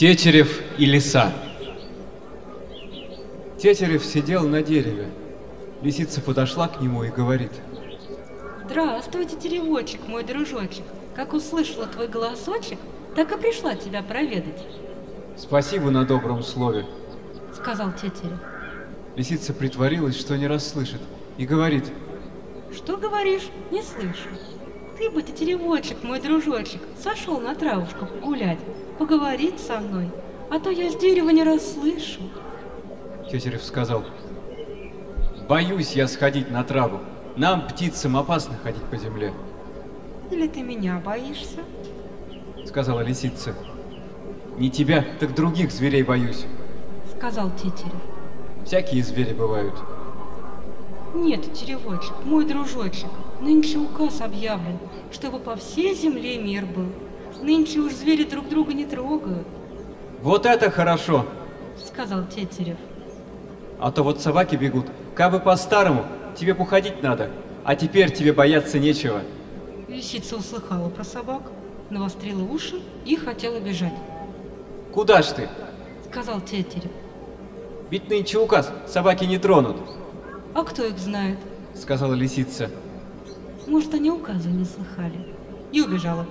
Тетерев и лиса. Тетерев сидел на дереве. Лисица подошла к нему и говорит. Здравствуй, тетеревочек, мой дружочек. Как услышала твой голосочек, так и пришла тебя проведать, Спасибо на добром слове. сказал тетерев. Лисица притворилась, что не расслышит, и говорит. Что говоришь? Не слышу. Ты бы, тетеревочек, мой дружочек, сошел на травушку погулять, поговорить со мной, а то я с дерева не расслышу. Тетерев сказал. Боюсь я сходить на траву. Нам, птицам, опасно ходить по земле, Или ты меня боишься? сказала лисица. Не тебя, так других зверей боюсь. Сказал тетерев. Всякие звери бывают. Нет, тетеревочек, мой дружочек, нынче указ объявлен, чтобы по всей земле мир был. Нынче уж звери друг друга не трогают, Вот это хорошо! сказал тетерев. А то вот собаки бегут. Кабы по-старому, тебе б уходить надо. А теперь тебе бояться нечего. Лисица услыхала про собак, навострила уши и хотела бежать. Куда ж ты? Сказал тетерев. Ведь нынче указ, собаки не тронут, А кто их знает? сказала лисица. Может, они указа не слыхали. И убежала.